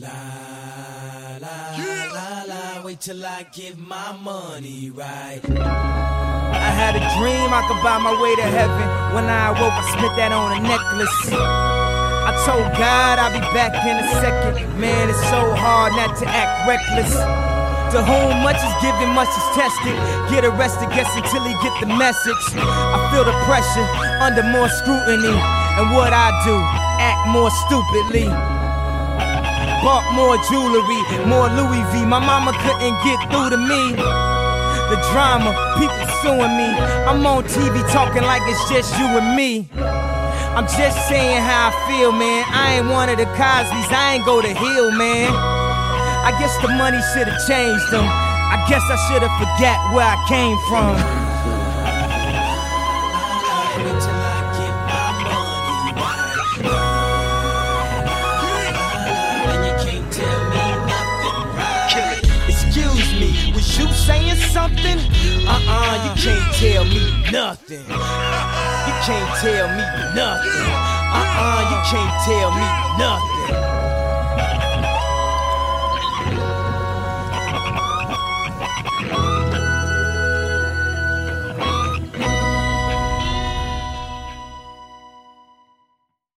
La la la la, wait till I get my money right. I had a dream I could buy my way to heaven. When I awoke, I spent that on a necklace. I told God I'll be back in a second. Man, it's so hard not to act reckless. To whom much is given, much is tested. Get arrested, guess until he get the message. I feel the pressure under more scrutiny. And what I do, act more stupidly. Bought more jewelry, more Louis V. My mama couldn't get through to me. The drama, people suing me. I'm on TV talking like it's just you and me. I'm just saying how I feel, man. I ain't one of the Cosby's, I ain't go to Hillman. I guess the money should've changed them. I guess I should've forget where I came from. You saying something? Uh-uh, you can't tell me nothing. You can't tell me nothing. Uh-uh, you can't tell me nothing.